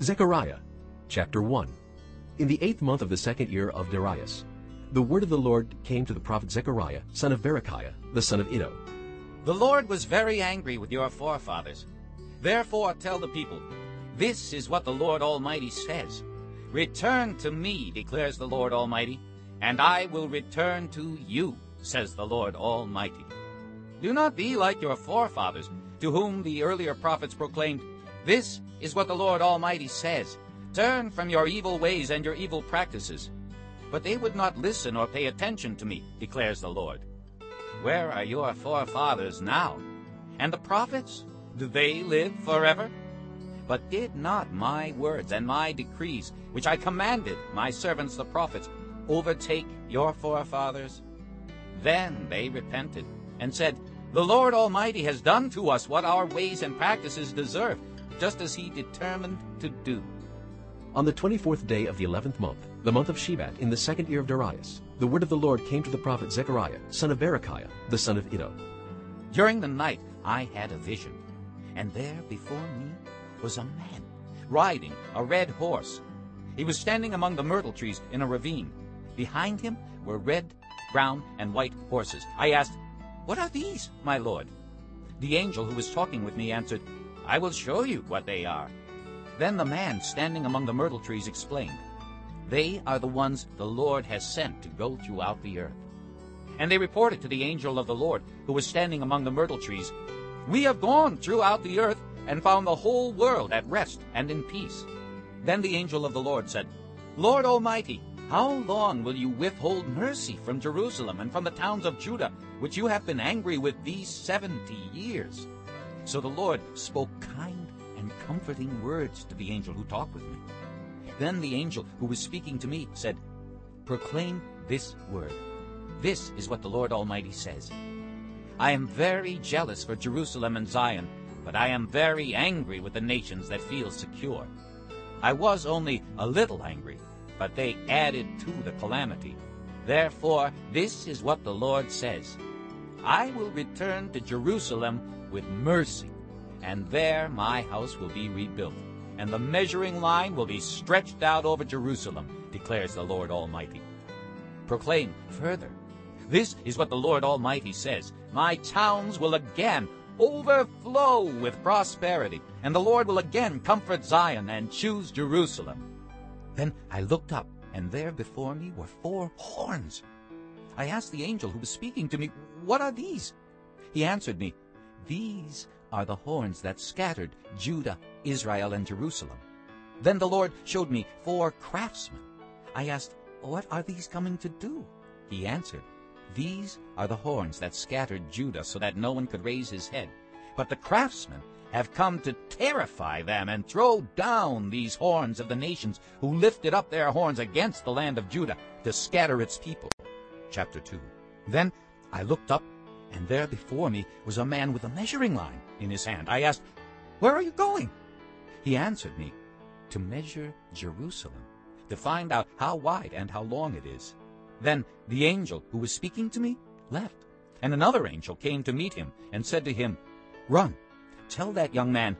Zechariah chapter 1 In the eighth month of the second year of Darius, the word of the Lord came to the prophet Zechariah, son of Berechiah, the son of Iddo. The Lord was very angry with your forefathers. Therefore tell the people, This is what the Lord Almighty says. Return to me, declares the Lord Almighty, and I will return to you, says the Lord Almighty. Do not be like your forefathers, to whom the earlier prophets proclaimed, This is what the Lord Almighty says. Turn from your evil ways and your evil practices. But they would not listen or pay attention to me, declares the Lord. Where are your forefathers now? And the prophets? Do they live forever? But did not my words and my decrees, which I commanded my servants the prophets, overtake your forefathers? Then they repented and said, The Lord Almighty has done to us what our ways and practices deserve, just as he determined to do. On the twenty-fourth day of the eleventh month, the month of Shebat, in the second year of Darius, the word of the Lord came to the prophet Zechariah, son of Berechiah, the son of Iddo. During the night I had a vision, and there before me was a man, riding a red horse. He was standing among the myrtle trees in a ravine. Behind him were red, brown, and white horses. I asked, What are these, my lord? The angel who was talking with me answered, I will show you what they are. Then the man standing among the myrtle trees explained, They are the ones the Lord has sent to go throughout the earth. And they reported to the angel of the Lord, who was standing among the myrtle trees, We have gone throughout the earth and found the whole world at rest and in peace. Then the angel of the Lord said, Lord Almighty, how long will you withhold mercy from Jerusalem and from the towns of Judah, which you have been angry with these seventy years? So the Lord spoke kind and comforting words to the angel who talked with me. Then the angel who was speaking to me said, Proclaim this word. This is what the Lord Almighty says. I am very jealous for Jerusalem and Zion, but I am very angry with the nations that feel secure. I was only a little angry, but they added to the calamity. Therefore, this is what the Lord says. I will return to Jerusalem with mercy, and there my house will be rebuilt, and the measuring line will be stretched out over Jerusalem, declares the Lord Almighty. Proclaim further. This is what the Lord Almighty says. My towns will again overflow with prosperity, and the Lord will again comfort Zion and choose Jerusalem. Then I looked up, and there before me were four horns. I asked the angel who was speaking to me, What are these? He answered me, These are the horns that scattered Judah, Israel, and Jerusalem. Then the Lord showed me four craftsmen. I asked, What are these coming to do? He answered, These are the horns that scattered Judah so that no one could raise his head. But the craftsmen have come to terrify them and throw down these horns of the nations who lifted up their horns against the land of Judah to scatter its people. Chapter 2 Then I looked up, and there before me was a man with a measuring line in his hand. I asked, Where are you going? He answered me, To measure Jerusalem, to find out how wide and how long it is. Then the angel who was speaking to me left, and another angel came to meet him and said to him, Run, tell that young man,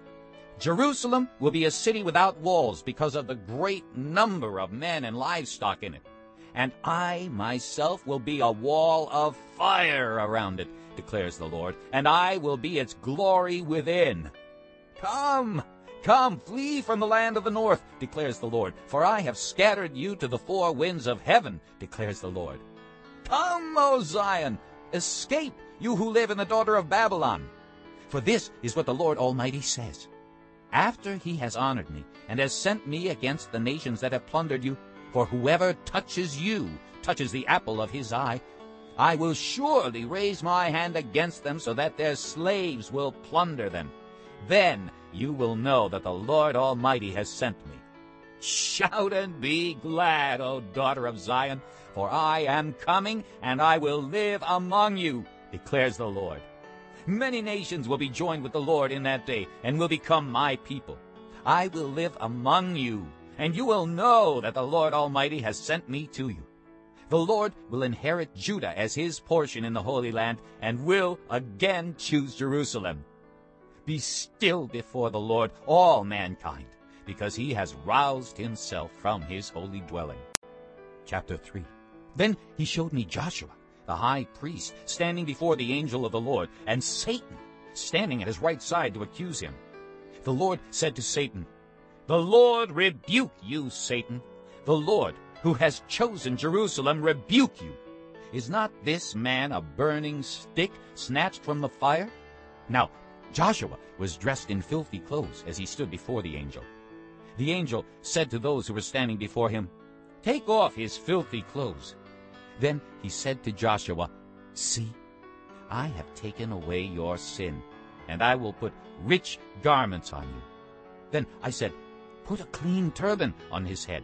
Jerusalem will be a city without walls because of the great number of men and livestock in it. And I myself will be a wall of fire around it, declares the Lord, and I will be its glory within. Come, come, flee from the land of the north, declares the Lord, for I have scattered you to the four winds of heaven, declares the Lord. Come, O Zion, escape, you who live in the daughter of Babylon. For this is what the Lord Almighty says. After he has honored me, and has sent me against the nations that have plundered you, for whoever touches you touches the apple of his eye, I will surely raise my hand against them so that their slaves will plunder them. Then you will know that the Lord Almighty has sent me. Shout and be glad, O daughter of Zion, for I am coming, and I will live among you, declares the Lord. Many nations will be joined with the Lord in that day, and will become my people. I will live among you, and you will know that the Lord Almighty has sent me to you. The Lord will inherit Judah as his portion in the Holy Land, and will again choose Jerusalem. Be still before the Lord, all mankind. because he has roused himself from his holy dwelling. Chapter 3 Then he showed me Joshua, the high priest, standing before the angel of the Lord, and Satan standing at his right side to accuse him. The Lord said to Satan, The Lord rebuke you, Satan. The Lord, who has chosen Jerusalem, rebuke you. Is not this man a burning stick snatched from the fire? Now Joshua was dressed in filthy clothes as he stood before the angel. The angel said to those who were standing before him, Take off his filthy clothes. Then he said to Joshua, See, I have taken away your sin, and I will put rich garments on you. Then I said, Put a clean turban on his head.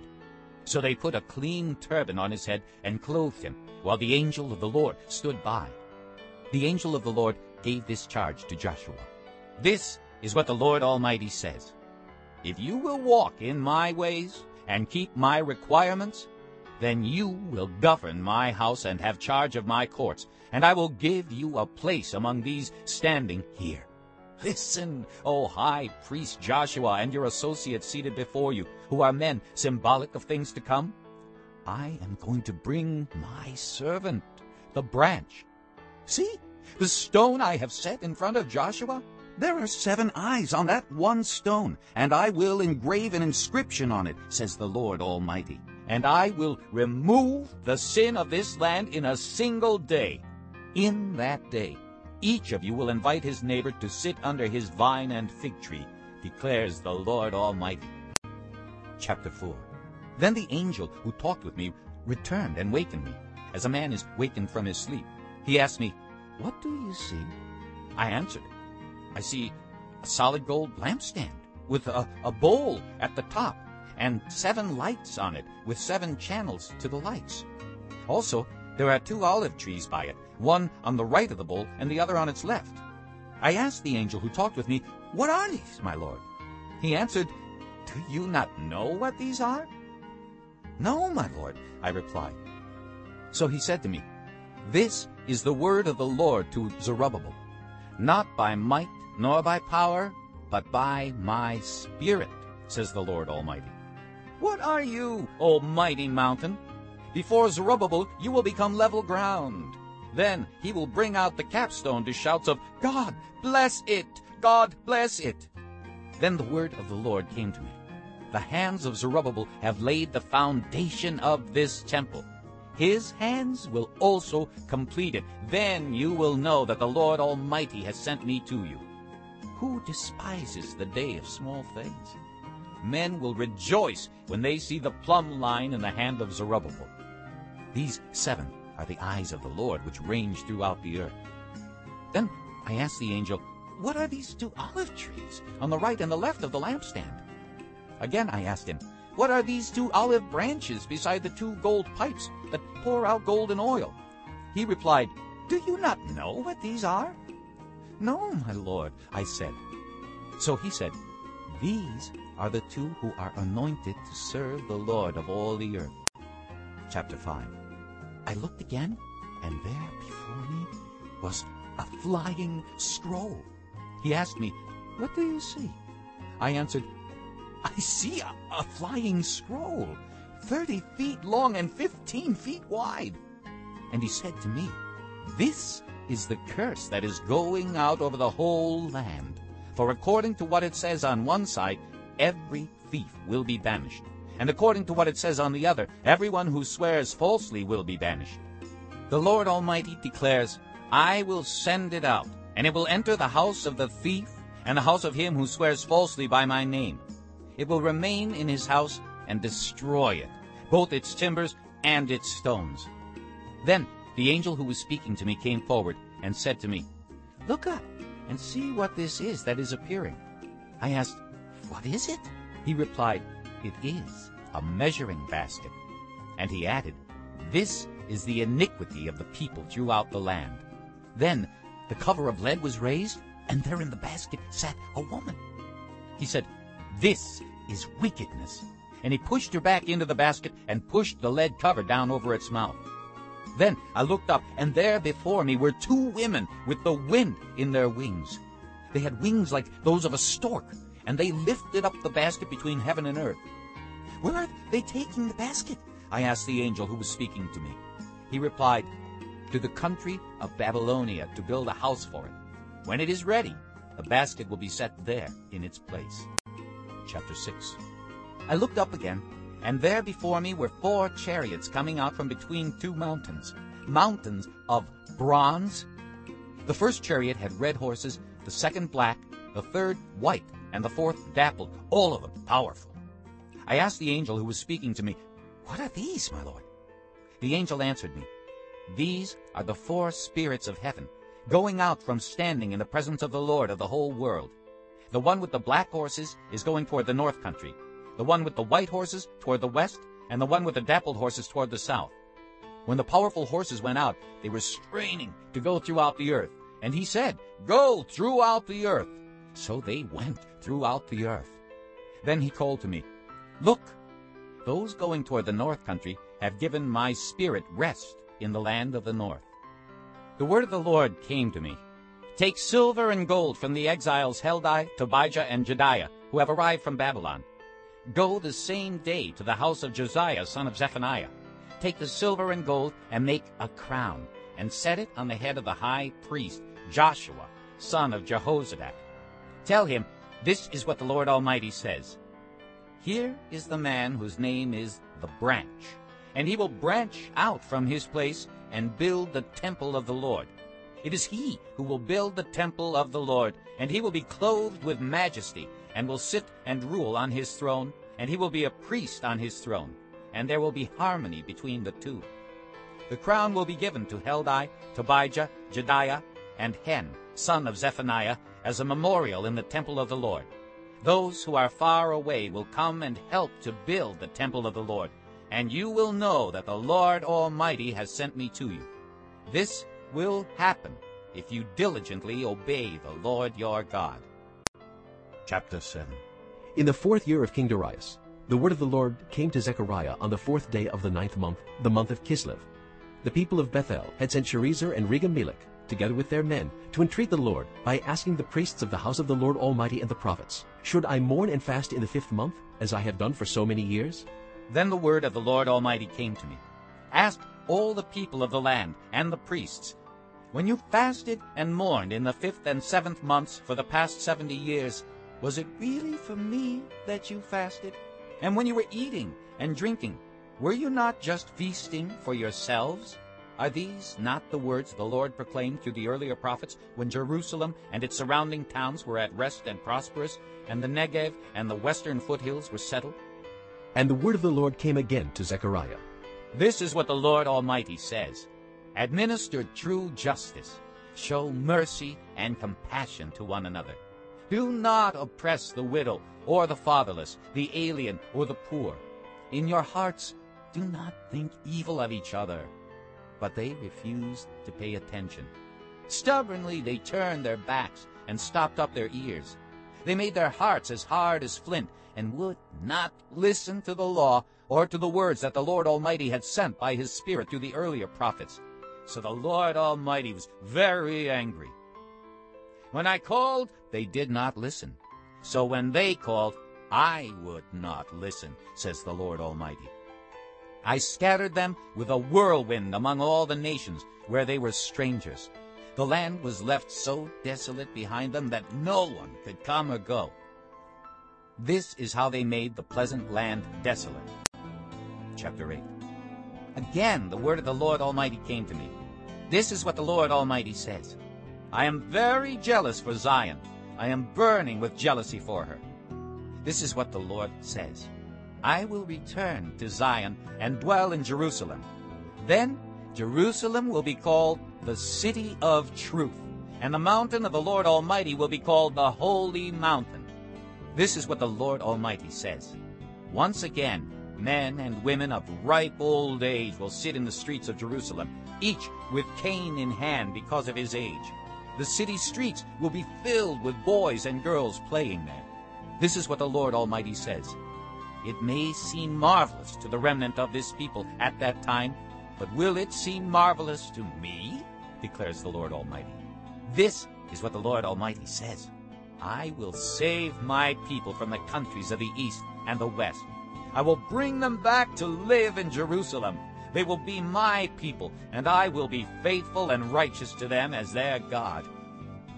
So they put a clean turban on his head and clothed him, while the angel of the Lord stood by. The angel of the Lord gave this charge to Joshua. This is what the Lord Almighty says. If you will walk in my ways and keep my requirements, then you will govern my house and have charge of my courts, and I will give you a place among these standing here. Listen, O high priest Joshua and your associates seated before you, who are men symbolic of things to come. I am going to bring my servant, the branch. See, the stone I have set in front of Joshua? There are seven eyes on that one stone, and I will engrave an inscription on it, says the Lord Almighty. And I will remove the sin of this land in a single day. In that day, each of you will invite his neighbor to sit under his vine and fig tree, declares the Lord Almighty. Chapter 4 Then the angel who talked with me returned and wakened me, as a man is wakened from his sleep. He asked me, What do you see? I answered, I see a solid gold lampstand with a, a bowl at the top and seven lights on it with seven channels to the lights. Also, there are two olive trees by it, one on the right of the bull and the other on its left. I asked the angel who talked with me, What are these, my lord? He answered, Do you not know what these are? No, my lord, I replied. So he said to me, This is the word of the Lord to Zerubbabel. Not by might nor by power, but by my spirit, says the Lord Almighty. What are you, O mighty mountain? Before Zerubbabel you will become level ground. Then he will bring out the capstone to shouts of, God bless it! God bless it! Then the word of the Lord came to me. The hands of Zerubbabel have laid the foundation of this temple. His hands will also complete it. Then you will know that the Lord Almighty has sent me to you. Who despises the day of small things? Men will rejoice when they see the plumb line in the hand of Zerubbabel. These seven are the eyes of the Lord which range throughout the earth. Then I asked the angel, What are these two olive trees on the right and the left of the lampstand? Again I asked him, What are these two olive branches beside the two gold pipes that pour out golden oil? He replied, Do you not know what these are? No, my lord, I said. So he said, These are the two who are anointed to serve the Lord of all the earth. Chapter 5 I looked again, and there before me was a flying scroll. He asked me, What do you see? I answered, I see a, a flying scroll, thirty feet long and fifteen feet wide. And he said to me, This is the curse that is going out over the whole land. For according to what it says on one side, every thief will be banished. And according to what it says on the other, everyone who swears falsely will be banished. The Lord Almighty declares, I will send it out, and it will enter the house of the thief and the house of him who swears falsely by my name. It will remain in his house and destroy it, both its timbers and its stones. Then the angel who was speaking to me came forward and said to me, Look up and see what this is that is appearing. I asked, What is it? He replied, It is a measuring basket. And he added, This is the iniquity of the people throughout the land. Then the cover of lead was raised, and there in the basket sat a woman. He said, This is wickedness. And he pushed her back into the basket and pushed the lead cover down over its mouth. Then I looked up, and there before me were two women with the wind in their wings. They had wings like those of a stork, and they lifted up the basket between heaven and earth. Where are they taking the basket? I asked the angel who was speaking to me. He replied, To the country of Babylonia to build a house for it. When it is ready, the basket will be set there in its place. Chapter 6 I looked up again, and there before me were four chariots coming out from between two mountains, mountains of bronze. The first chariot had red horses, the second black, the third white, and the fourth dappled, all of them powerful. I asked the angel who was speaking to me, What are these, my lord? The angel answered me, These are the four spirits of heaven, going out from standing in the presence of the Lord of the whole world. The one with the black horses is going toward the north country, the one with the white horses toward the west, and the one with the dappled horses toward the south. When the powerful horses went out, they were straining to go throughout the earth. And he said, Go throughout the earth. So they went throughout the earth. Then he called to me, Look, those going toward the north country have given my spirit rest in the land of the north. The word of the Lord came to me. Take silver and gold from the exiles Heldai, Tobijah, and Jedaiah, who have arrived from Babylon. Go the same day to the house of Josiah, son of Zephaniah. Take the silver and gold and make a crown, and set it on the head of the high priest, Joshua, son of Jehozadak. Tell him, this is what the Lord Almighty says. Here is the man whose name is the branch, and he will branch out from his place and build the temple of the Lord. It is he who will build the temple of the Lord, and he will be clothed with majesty, and will sit and rule on his throne, and he will be a priest on his throne, and there will be harmony between the two. The crown will be given to Heldai, Tobijah, Jedaiah, and Hen, son of Zephaniah, as a memorial in the temple of the Lord. Those who are far away will come and help to build the temple of the Lord, and you will know that the Lord Almighty has sent me to you. This will happen if you diligently obey the Lord your God. Chapter 7 In the fourth year of King Darius, the word of the Lord came to Zechariah on the fourth day of the ninth month, the month of Kislev. The people of Bethel had sent Sharezer and Regem-Melech, together with their men, to entreat the Lord by asking the priests of the house of the Lord Almighty and the prophets, Should I mourn and fast in the fifth month, as I have done for so many years? Then the word of the Lord Almighty came to me. Ask all the people of the land and the priests, When you fasted and mourned in the fifth and seventh months for the past seventy years, was it really for me that you fasted? And when you were eating and drinking, were you not just feasting for yourselves? Are these not the words the Lord proclaimed through the earlier prophets when Jerusalem and its surrounding towns were at rest and prosperous, and the Negev and the western foothills were settled? And the word of the Lord came again to Zechariah. This is what the Lord Almighty says. Administer true justice. Show mercy and compassion to one another. Do not oppress the widow or the fatherless, the alien or the poor. In your hearts, do not think evil of each other. But they refused to pay attention. Stubbornly they turned their backs and stopped up their ears. They made their hearts as hard as flint and would not listen to the law or to the words that the Lord Almighty had sent by his Spirit through the earlier prophets. So the Lord Almighty was very angry. When I called, they did not listen. So when they called, I would not listen, says the Lord Almighty. I scattered them with a whirlwind among all the nations where they were strangers. The land was left so desolate behind them that no one could come or go. This is how they made the pleasant land desolate. Chapter 8 Again the word of the Lord Almighty came to me. This is what the Lord Almighty says. I am very jealous for Zion. I am burning with jealousy for her. This is what the Lord says. I will return to Zion and dwell in Jerusalem. Then Jerusalem will be called the city of truth, and the mountain of the Lord Almighty will be called the holy mountain. This is what the Lord Almighty says. Once again, men and women of ripe old age will sit in the streets of Jerusalem, each with cane in hand because of his age. The city streets will be filled with boys and girls playing there. This is what the Lord Almighty says. It may seem marvelous to the remnant of this people at that time, but will it seem marvelous to me? declares the Lord Almighty. This is what the Lord Almighty says. I will save my people from the countries of the east and the west. I will bring them back to live in Jerusalem. They will be my people, and I will be faithful and righteous to them as their God.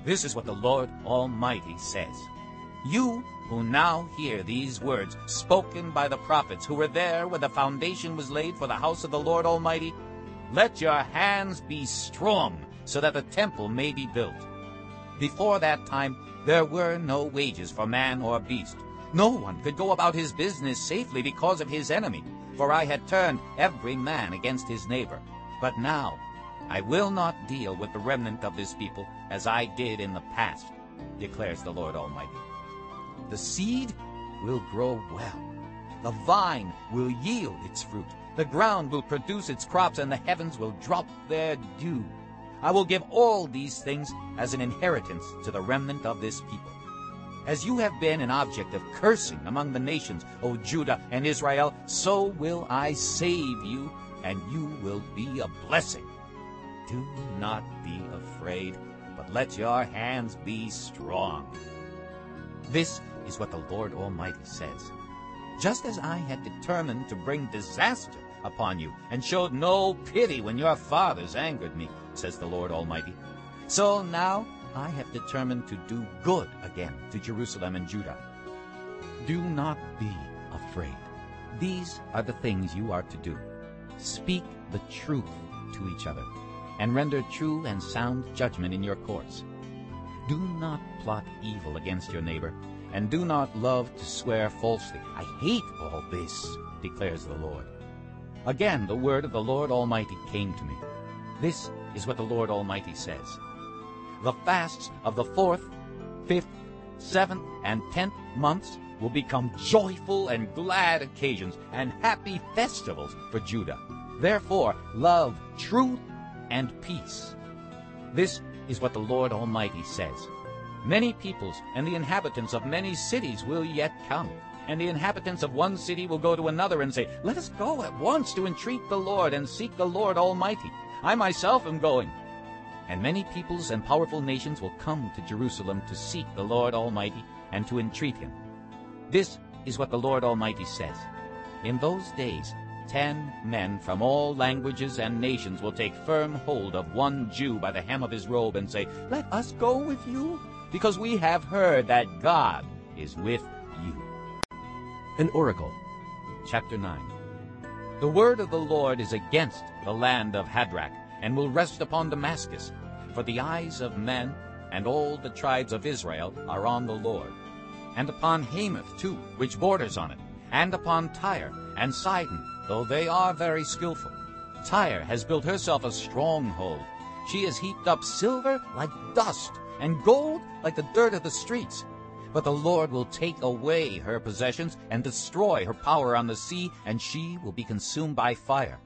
This is what the Lord Almighty says. You who now hear these words spoken by the prophets who were there when the foundation was laid for the house of the Lord Almighty, let your hands be strong so that the temple may be built. Before that time there were no wages for man or beast. No one could go about his business safely because of his enemy, for I had turned every man against his neighbor. But now I will not deal with the remnant of this people as I did in the past, declares the Lord Almighty. The seed will grow well. The vine will yield its fruit. The ground will produce its crops, and the heavens will drop their dew. I will give all these things as an inheritance to the remnant of this people. As you have been an object of cursing among the nations, O Judah and Israel, so will I save you, and you will be a blessing. Do not be afraid, but let your hands be strong. This is what the Lord Almighty says. Just as I had determined to bring disaster upon you, and showed no pity when your fathers angered me, says the Lord Almighty, so now I have determined to do good again to Jerusalem and Judah. Do not be afraid. These are the things you are to do. Speak the truth to each other, and render true and sound judgment in your courts. Do not plot evil against your neighbor, and do not love to swear falsely. I hate all this, declares the Lord. Again the word of the Lord Almighty came to me. This is what the Lord Almighty says. The fasts of the fourth, fifth, seventh, and tenth months will become joyful and glad occasions and happy festivals for Judah. Therefore, love truth and peace. This is what the Lord Almighty says. Many peoples and the inhabitants of many cities will yet come. And the inhabitants of one city will go to another and say, Let us go at once to entreat the Lord and seek the Lord Almighty. I myself am going. And many peoples and powerful nations will come to Jerusalem to seek the Lord Almighty and to entreat him. This is what the Lord Almighty says. In those days ten men from all languages and nations will take firm hold of one Jew by the hem of his robe and say, Let us go with you because we have heard that God is with you. An oracle. Chapter 9 The word of the Lord is against the land of Hadrach, and will rest upon Damascus. For the eyes of men and all the tribes of Israel are on the Lord. And upon Hamath too, which borders on it, and upon Tyre and Sidon, though they are very skillful. Tyre has built herself a stronghold. She has heaped up silver like dust, and gold like the dirt of the streets. But the Lord will take away her possessions and destroy her power on the sea, and she will be consumed by fire.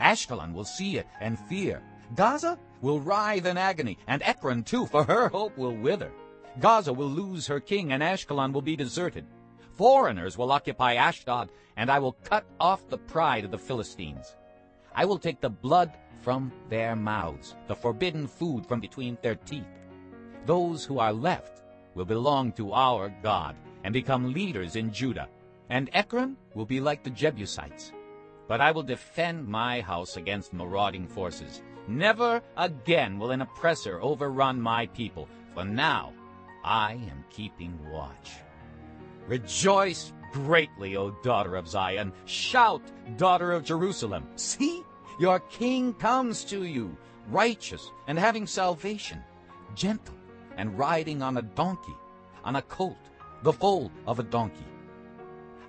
Ashkelon will see it and fear. Gaza will writhe in agony, and Ekron too, for her hope will wither. Gaza will lose her king, and Ashkelon will be deserted. Foreigners will occupy Ashdod, and I will cut off the pride of the Philistines. I will take the blood from their mouths, the forbidden food from between their teeth. Those who are left will belong to our God and become leaders in Judah, and Ekron will be like the Jebusites. But I will defend my house against marauding forces. Never again will an oppressor overrun my people, for now I am keeping watch. Rejoice greatly, O daughter of Zion. Shout, daughter of Jerusalem. See, your king comes to you, righteous and having salvation, gentle and riding on a donkey, on a colt, the foal of a donkey.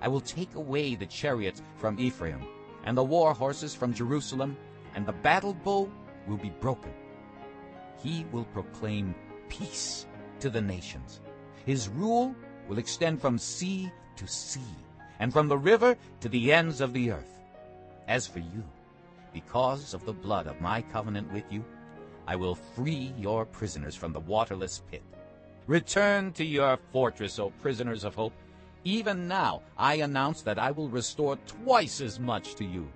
I will take away the chariots from Ephraim, and the war horses from Jerusalem, and the battle bow will be broken. He will proclaim peace to the nations. His rule will extend from sea to sea, and from the river to the ends of the earth. As for you, because of the blood of my covenant with you, I will free your prisoners from the waterless pit. Return to your fortress, O prisoners of hope. Even now I announce that I will restore twice as much to you.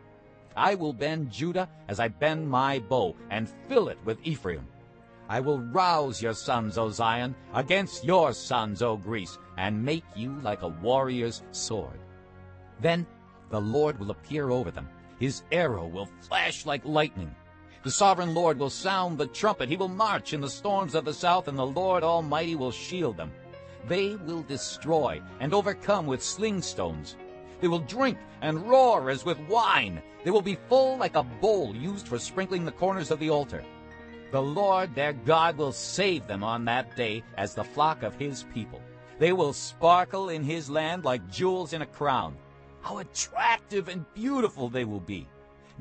I will bend Judah as I bend my bow, and fill it with Ephraim. I will rouse your sons, O Zion, against your sons, O Greece, and make you like a warrior's sword. Then the Lord will appear over them. His arrow will flash like lightning. The sovereign Lord will sound the trumpet. He will march in the storms of the south, and the Lord Almighty will shield them. They will destroy and overcome with sling stones. They will drink and roar as with wine. They will be full like a bowl used for sprinkling the corners of the altar. The Lord their God will save them on that day as the flock of his people. They will sparkle in his land like jewels in a crown. How attractive and beautiful they will be.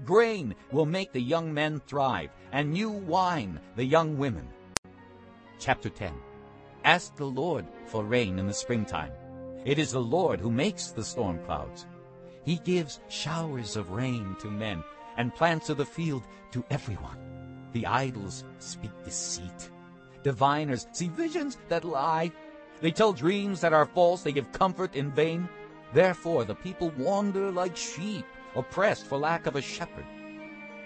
Grain will make the young men thrive, and new wine the young women. Chapter 10 Ask the Lord for rain in the springtime. It is the Lord who makes the storm clouds. He gives showers of rain to men, and plants of the field to everyone. The idols speak deceit. Diviners see visions that lie. They tell dreams that are false. They give comfort in vain. Therefore the people wander like sheep, oppressed for lack of a shepherd.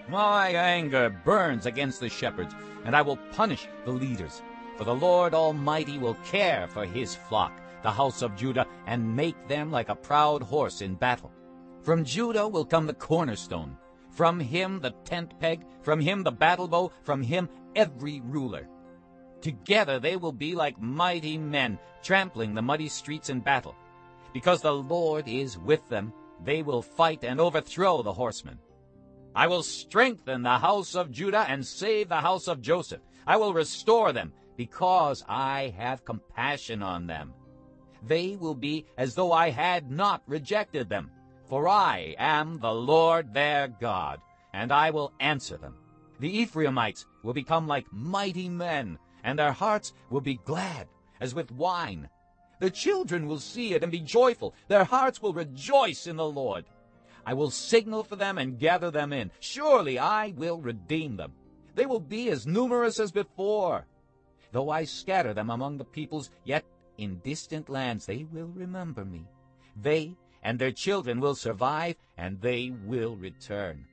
My anger burns against the shepherds, and I will punish the leaders. For the Lord Almighty will care for his flock, the house of Judah, and make them like a proud horse in battle. From Judah will come the cornerstone, from him the tent peg, from him the battle bow, from him every ruler. Together they will be like mighty men, trampling the muddy streets in battle. Because the Lord is with them, they will fight and overthrow the horsemen. I will strengthen the house of Judah and save the house of Joseph. I will restore them because I have compassion on them. They will be as though I had not rejected them, for I am the Lord their God, and I will answer them. The Ephraimites will become like mighty men, and their hearts will be glad, as with wine. The children will see it and be joyful. Their hearts will rejoice in the Lord. I will signal for them and gather them in. Surely I will redeem them. They will be as numerous as before. Though I scatter them among the peoples, yet in distant lands they will remember me. They and their children will survive, and they will return.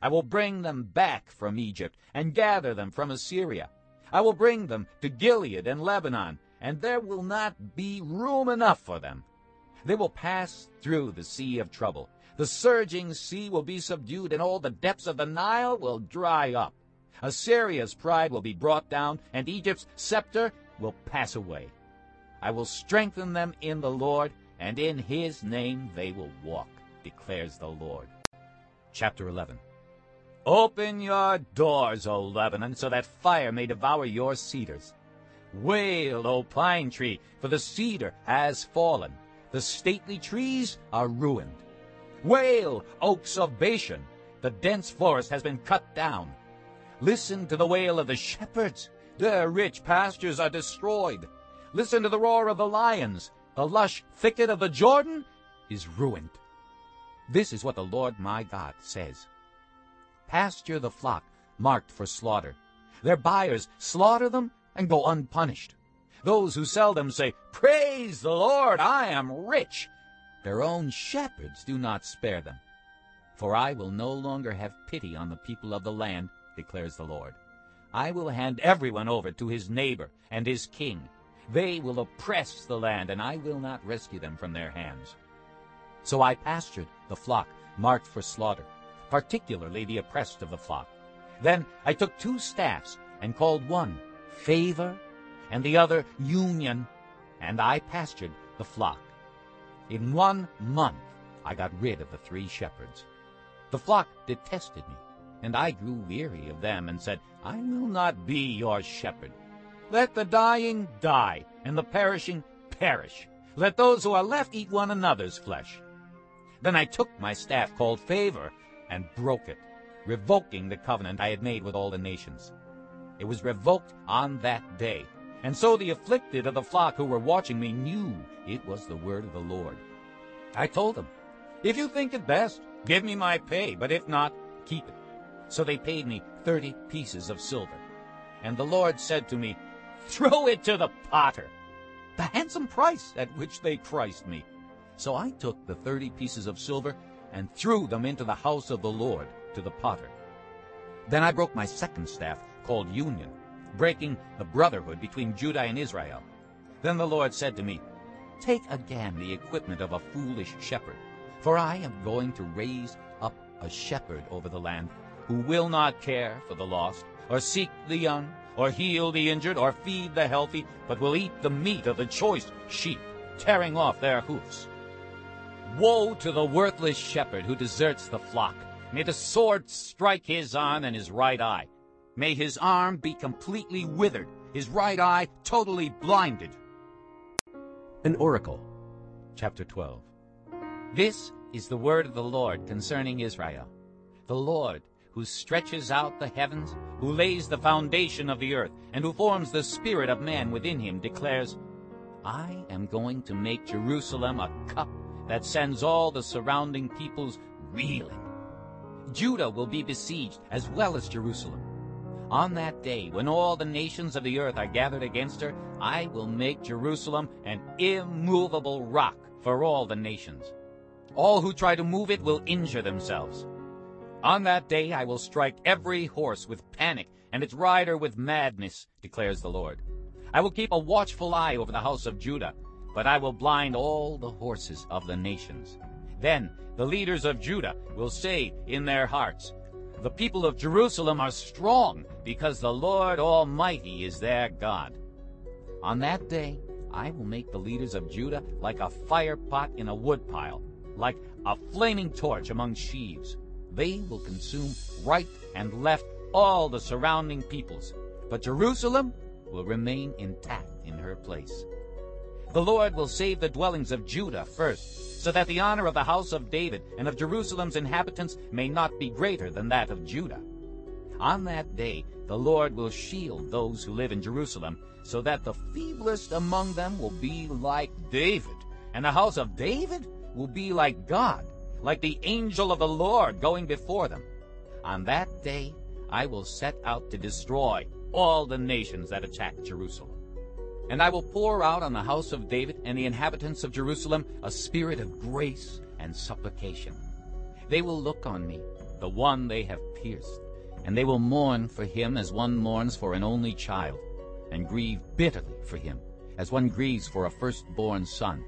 I will bring them back from Egypt and gather them from Assyria. I will bring them to Gilead and Lebanon, and there will not be room enough for them. They will pass through the sea of trouble. The surging sea will be subdued, and all the depths of the Nile will dry up. Assyria's pride will be brought down, and Egypt's scepter will pass away. I will strengthen them in the Lord, and in his name they will walk, declares the Lord. Chapter 11 Open your doors, O Lebanon, so that fire may devour your cedars. Wail, O pine tree, for the cedar has fallen. The stately trees are ruined. Wail, oaks of Bashan, the dense forest has been cut down. Listen to the wail of the shepherds. Their rich pastures are destroyed. Listen to the roar of the lions. The lush thicket of the Jordan is ruined. This is what the Lord my God says. Pasture the flock marked for slaughter. Their buyers slaughter them and go unpunished. Those who sell them say, Praise the Lord, I am rich. Their own shepherds do not spare them. For I will no longer have pity on the people of the land, declares the Lord. I will hand everyone over to his neighbor and his king. They will oppress the land, and I will not rescue them from their hands. So I pastured the flock marked for slaughter, particularly the oppressed of the flock. Then I took two staffs and called one Favor and the other Union, and I pastured the flock. In one month I got rid of the three shepherds. The flock detested me, and I grew weary of them and said, I will not be your shepherd. Let the dying die, and the perishing perish. Let those who are left eat one another's flesh. Then I took my staff called Favor and broke it, revoking the covenant I had made with all the nations. It was revoked on that day. And so the afflicted of the flock who were watching me knew it was the word of the Lord. I told them, If you think it best, give me my pay, but if not, keep it. So they paid me thirty pieces of silver. And the Lord said to me, Throw it to the potter, the handsome price at which they priced me. So I took the thirty pieces of silver and threw them into the house of the Lord to the potter. Then I broke my second staff, called Union, breaking the brotherhood between Judah and Israel. Then the Lord said to me, Take again the equipment of a foolish shepherd, for I am going to raise up a shepherd over the land who will not care for the lost, or seek the young, or heal the injured, or feed the healthy, but will eat the meat of the choice sheep, tearing off their hoofs. Woe to the worthless shepherd who deserts the flock. May the sword strike his arm and his right eye. May his arm be completely withered, his right eye totally blinded. An oracle. Chapter 12 This is the word of the Lord concerning Israel. The Lord, who stretches out the heavens, who lays the foundation of the earth, and who forms the spirit of man within him, declares, I am going to make Jerusalem a cup that sends all the surrounding peoples reeling. Judah will be besieged as well as Jerusalem. On that day, when all the nations of the earth are gathered against her, I will make Jerusalem an immovable rock for all the nations. All who try to move it will injure themselves. On that day I will strike every horse with panic and its rider with madness, declares the Lord. I will keep a watchful eye over the house of Judah, but I will blind all the horses of the nations. Then the leaders of Judah will say in their hearts, The people of Jerusalem are strong, because the Lord Almighty is their God. On that day I will make the leaders of Judah like a fire pot in a woodpile, like a flaming torch among sheaves. They will consume right and left all the surrounding peoples, but Jerusalem will remain intact in her place. The Lord will save the dwellings of Judah first, so that the honor of the house of David and of Jerusalem's inhabitants may not be greater than that of Judah. On that day the Lord will shield those who live in Jerusalem, so that the feeblest among them will be like David, and the house of David will be like God, like the angel of the Lord going before them. On that day I will set out to destroy all the nations that attack Jerusalem. And I will pour out on the house of David and the inhabitants of Jerusalem a spirit of grace and supplication. They will look on me, the one they have pierced, and they will mourn for him as one mourns for an only child, and grieve bitterly for him, as one grieves for a firstborn son.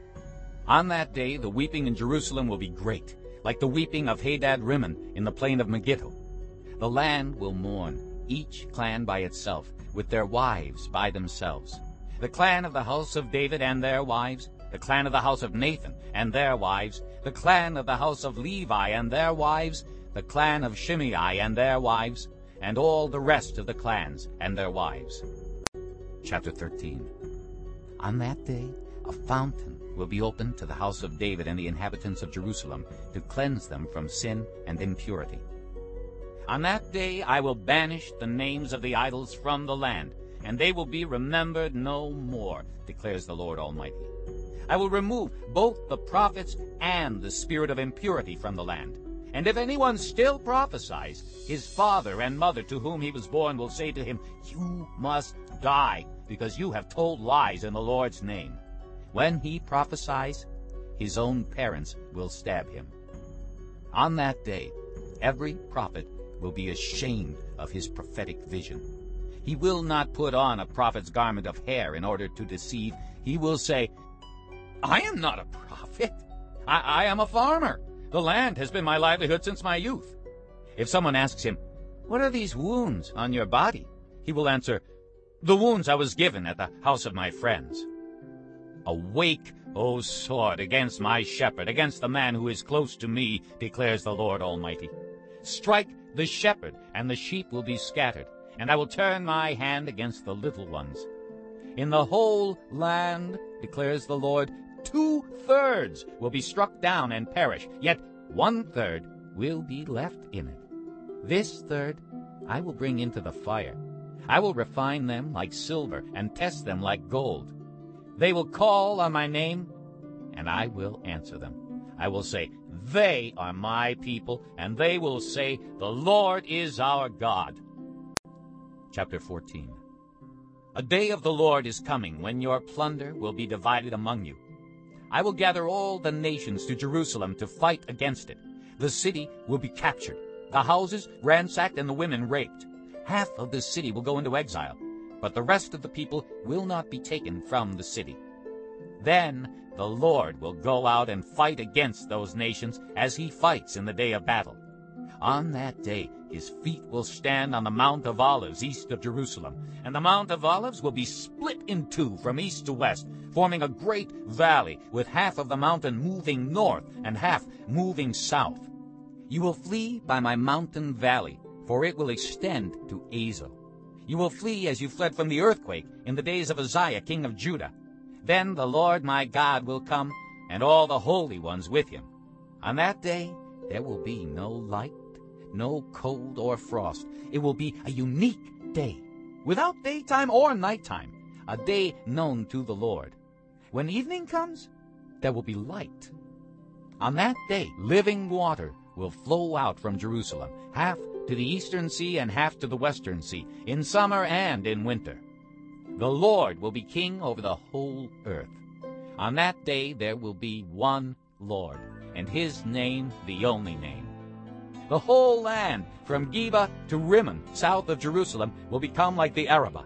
On that day the weeping in Jerusalem will be great, like the weeping of Hadad Rimmon in the plain of Megiddo. The land will mourn, each clan by itself, with their wives by themselves the clan of the house of David and their wives, the clan of the house of Nathan and their wives, the clan of the house of Levi and their wives, the clan of Shimei and their wives, and all the rest of the clans and their wives. Chapter 13 On that day a fountain will be opened to the house of David and the inhabitants of Jerusalem to cleanse them from sin and impurity. On that day I will banish the names of the idols from the land, and they will be remembered no more, declares the Lord Almighty. I will remove both the prophets and the spirit of impurity from the land. And if anyone still prophesies, his father and mother to whom he was born will say to him, You must die, because you have told lies in the Lord's name. When he prophesies, his own parents will stab him. On that day, every prophet will be ashamed of his prophetic vision. He will not put on a prophet's garment of hair in order to deceive. He will say, I am not a prophet. I, I am a farmer. The land has been my livelihood since my youth. If someone asks him, What are these wounds on your body? He will answer, The wounds I was given at the house of my friends. Awake, O sword, against my shepherd, against the man who is close to me, declares the Lord Almighty. Strike the shepherd, and the sheep will be scattered and I will turn my hand against the little ones. In the whole land, declares the Lord, two-thirds will be struck down and perish, yet one-third will be left in it. This third I will bring into the fire. I will refine them like silver and test them like gold. They will call on my name, and I will answer them. I will say, They are my people, and they will say, The Lord is our God. Chapter 14 A day of the Lord is coming when your plunder will be divided among you. I will gather all the nations to Jerusalem to fight against it. The city will be captured, the houses ransacked, and the women raped. Half of the city will go into exile. but the rest of the people will not be taken from the city. Then the Lord will go out and fight against those nations as he fights in the day of battle. On that day his feet will stand on the Mount of Olives east of Jerusalem, and the Mount of Olives will be split in two from east to west, forming a great valley, with half of the mountain moving north and half moving south. You will flee by my mountain valley, for it will extend to Azel. You will flee as you fled from the earthquake in the days of Uzziah king of Judah. Then the Lord my God will come, and all the holy ones with him. On that day there will be no light, no cold or frost. It will be a unique day, without daytime or nighttime, a day known to the Lord. When evening comes, there will be light. On that day, living water will flow out from Jerusalem, half to the eastern sea and half to the western sea, in summer and in winter. The Lord will be king over the whole earth. On that day there will be one Lord, and his name the only name. The whole land, from Geba to Rimmon, south of Jerusalem, will become like the Arabah.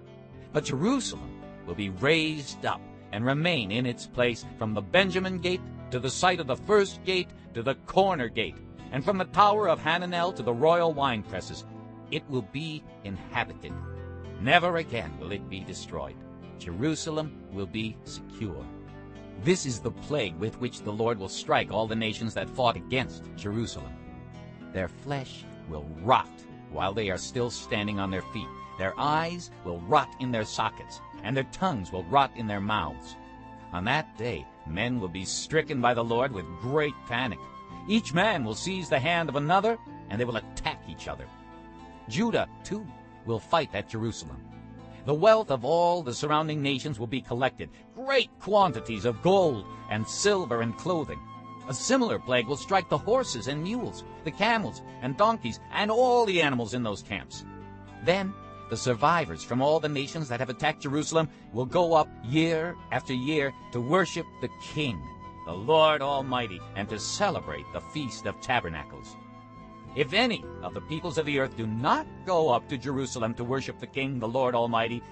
But Jerusalem will be raised up and remain in its place from the Benjamin gate to the site of the first gate to the corner gate, and from the tower of Hananel to the royal wine presses. It will be inhabited. Never again will it be destroyed. Jerusalem will be secure. This is the plague with which the Lord will strike all the nations that fought against Jerusalem. Their flesh will rot while they are still standing on their feet. Their eyes will rot in their sockets, and their tongues will rot in their mouths. On that day men will be stricken by the Lord with great panic. Each man will seize the hand of another, and they will attack each other. Judah, too, will fight at Jerusalem. The wealth of all the surrounding nations will be collected, great quantities of gold and silver and clothing. A similar plague will strike the horses and mules, the camels and donkeys, and all the animals in those camps. Then the survivors from all the nations that have attacked Jerusalem will go up year after year to worship the King, the Lord Almighty, and to celebrate the Feast of Tabernacles. If any of the peoples of the earth do not go up to Jerusalem to worship the King, the Lord Almighty,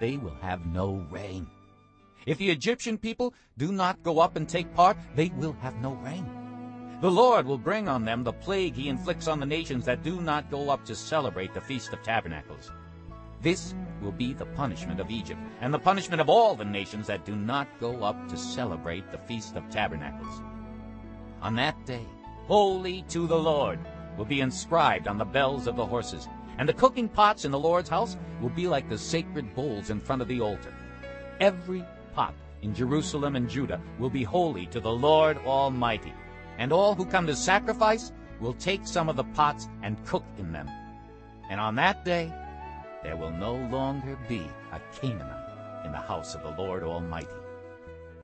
they will have no rain. If the Egyptian people do not go up and take part, they will have no rain. The Lord will bring on them the plague he inflicts on the nations that do not go up to celebrate the Feast of Tabernacles. This will be the punishment of Egypt, and the punishment of all the nations that do not go up to celebrate the Feast of Tabernacles. On that day, holy to the Lord, will be inscribed on the bells of the horses, and the cooking pots in the Lord's house will be like the sacred bowls in front of the altar. Every pot in Jerusalem and Judah will be holy to the Lord Almighty, and all who come to sacrifice will take some of the pots and cook in them. And on that day there will no longer be a Canaanite in the house of the Lord Almighty.